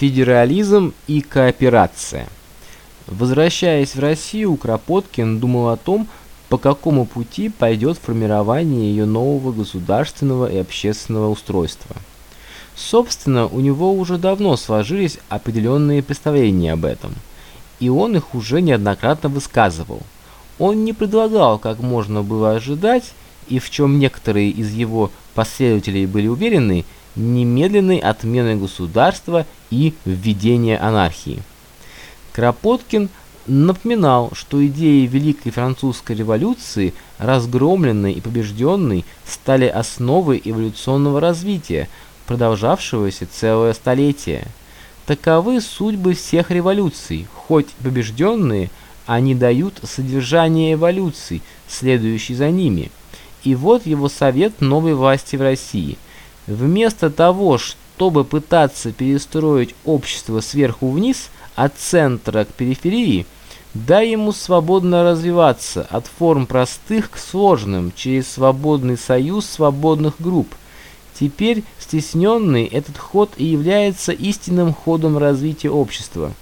Федерализм и кооперация. Возвращаясь в Россию, Кропоткин думал о том, по какому пути пойдет формирование ее нового государственного и общественного устройства. Собственно, у него уже давно сложились определенные представления об этом, и он их уже неоднократно высказывал. Он не предлагал, как можно было ожидать, и в чем некоторые из его последователей были уверены, немедленной отмены государства и введения анархии. Кропоткин напоминал, что идеи Великой Французской революции, разгромленной и побежденной, стали основой эволюционного развития, продолжавшегося целое столетие. Таковы судьбы всех революций, хоть побежденные, они дают содержание эволюций, следующей за ними. И вот его совет новой власти в России – Вместо того, чтобы пытаться перестроить общество сверху вниз, от центра к периферии, дай ему свободно развиваться от форм простых к сложным через свободный союз свободных групп. Теперь стесненный этот ход и является истинным ходом развития общества.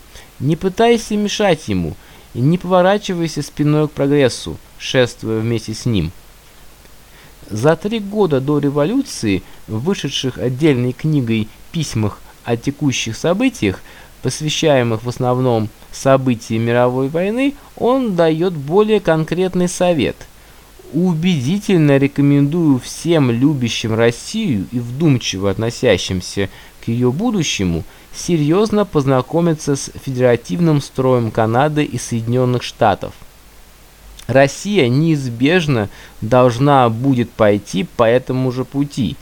Не пытайся мешать ему, и не поворачивайся спиной к прогрессу, шествуя вместе с ним. За три года до революции, вышедших отдельной книгой письмах о текущих событиях, посвящаемых в основном событиям мировой войны, он дает более конкретный совет. Убедительно рекомендую всем любящим Россию и вдумчиво относящимся к ее будущему серьезно познакомиться с федеративным строем Канады и Соединенных Штатов. Россия неизбежно должна будет пойти по этому же пути.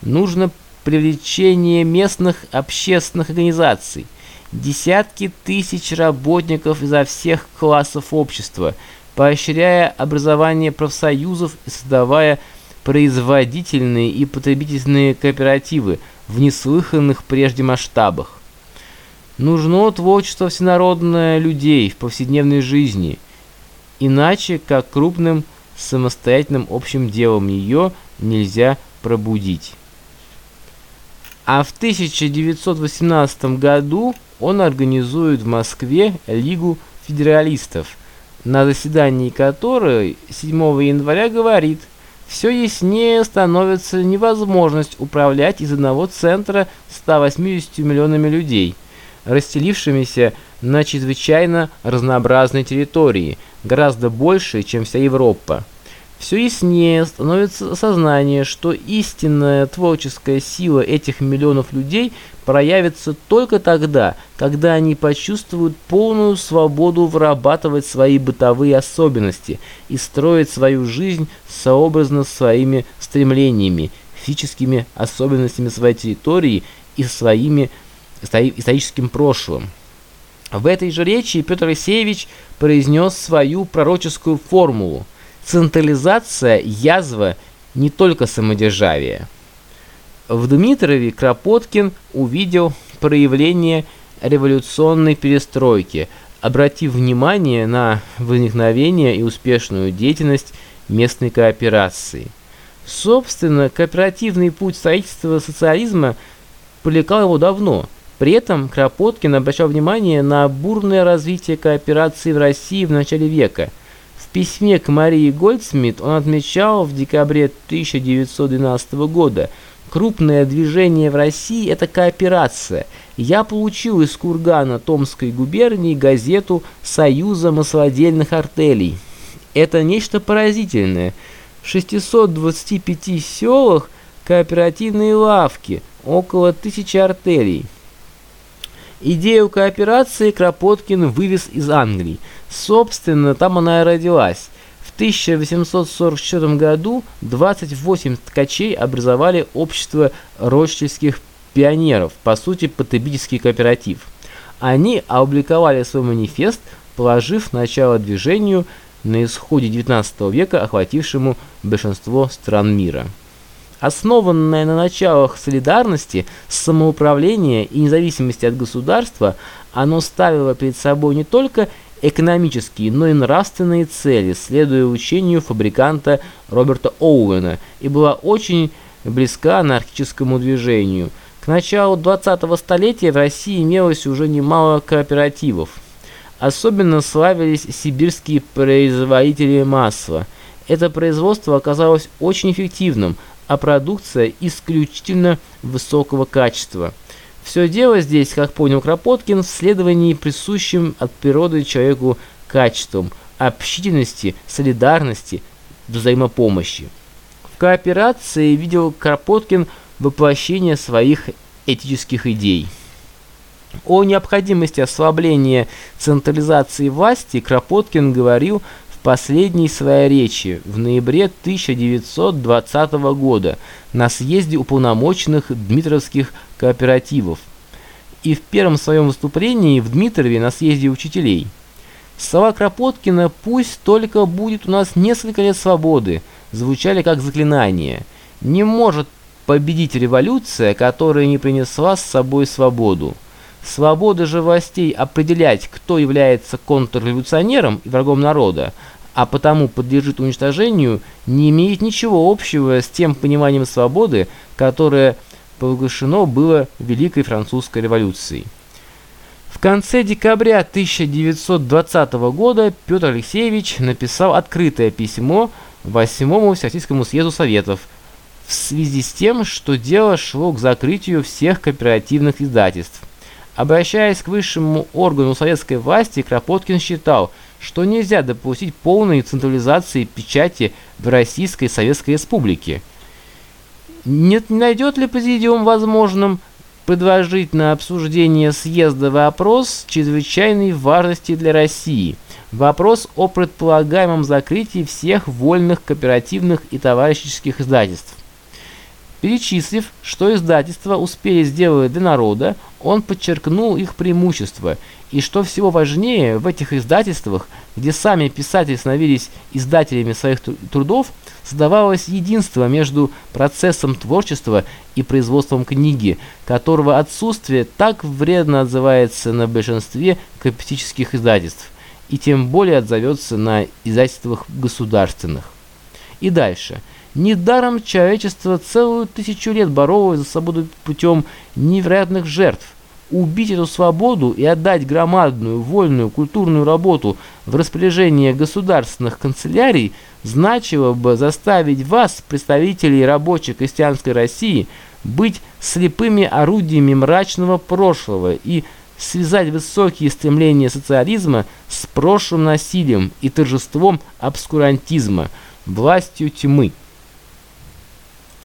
Нужно привлечение местных общественных организаций, десятки тысяч работников изо всех классов общества, поощряя образование профсоюзов и создавая производительные и потребительные кооперативы в неслыханных прежде масштабах. Нужно творчество всенародное людей в повседневной жизни – Иначе, как крупным самостоятельным общим делом ее нельзя пробудить. А в 1918 году он организует в Москве Лигу федералистов, на заседании которой 7 января говорит «Все яснее становится невозможность управлять из одного центра 180 миллионами людей, расстелившимися на чрезвычайно разнообразной территории, гораздо больше, чем вся Европа. Все яснее становится сознание, что истинная творческая сила этих миллионов людей проявится только тогда, когда они почувствуют полную свободу вырабатывать свои бытовые особенности и строить свою жизнь сообразно своими стремлениями, физическими особенностями своей территории и своими историческим прошлым. В этой же речи Петр Алексеевич произнес свою пророческую формулу «Централизация – язва не только самодержавия». В Дмитрове Кропоткин увидел проявление революционной перестройки, обратив внимание на возникновение и успешную деятельность местной кооперации. Собственно, кооперативный путь строительства социализма привлекал его давно – при этом Кропоткин обращал внимание на бурное развитие кооперации в России в начале века. В письме к Марии Гольдсмит он отмечал в декабре 1912 года «Крупное движение в России – это кооперация. Я получил из Кургана Томской губернии газету Союза маслодельных артелей. Это нечто поразительное. В 625 селах кооперативные лавки, около тысячи артелей». Идею кооперации Кропоткин вывез из Англии. Собственно, там она и родилась. В 1844 году 28 ткачей образовали общество рочдельских пионеров, по сути потребительский кооператив. Они опубликовали свой манифест, положив начало движению на исходе XIX века, охватившему большинство стран мира. Основанное на началах солидарности, самоуправления и независимости от государства, оно ставило перед собой не только экономические, но и нравственные цели, следуя учению фабриканта Роберта Оуэна, и была очень близка анархическому движению. К началу 20-го столетия в России имелось уже немало кооперативов. Особенно славились сибирские производители масла. Это производство оказалось очень эффективным, а продукция исключительно высокого качества. Все дело здесь, как понял Кропоткин, в следовании присущим от природы человеку качествам общительности, солидарности, взаимопомощи. В кооперации видел Кропоткин воплощение своих этических идей. О необходимости ослабления централизации власти Кропоткин говорил последней своей речи в ноябре 1920 года на съезде уполномоченных Дмитровских кооперативов и в первом своем выступлении в Дмитрове на съезде учителей. Слова Кропоткина «пусть только будет у нас несколько лет свободы» звучали как заклинание. Не может победить революция, которая не принесла с собой свободу. Свобода же властей определять, кто является контрреволюционером и врагом народа, а потому подлежит уничтожению, не имеет ничего общего с тем пониманием свободы, которое поглощено было Великой Французской революцией. В конце декабря 1920 года Петр Алексеевич написал открытое письмо 8-му Всероссийскому съезду Советов в связи с тем, что дело шло к закрытию всех кооперативных издательств. Обращаясь к высшему органу советской власти, Кропоткин считал, что нельзя допустить полной централизации печати в Российской Советской Республике. Не найдет ли президиум возможным предложить на обсуждение съезда вопрос чрезвычайной важности для России – вопрос о предполагаемом закрытии всех вольных кооперативных и товарищеских издательств. Перечислив, что издательства успели сделать для народа, он подчеркнул их преимущества, и что всего важнее, в этих издательствах, где сами писатели становились издателями своих трудов, создавалось единство между процессом творчества и производством книги, которого отсутствие так вредно отзывается на большинстве капиталистических издательств и тем более отзовется на издательствах государственных. И дальше. Недаром человечество целую тысячу лет боролось за свободу путем невероятных жертв. Убить эту свободу и отдать громадную, вольную, культурную работу в распоряжение государственных канцелярий значило бы заставить вас, представителей рабочей крестьянской России, быть слепыми орудиями мрачного прошлого и связать высокие стремления социализма с прошлым насилием и торжеством обскурантизма, властью тьмы –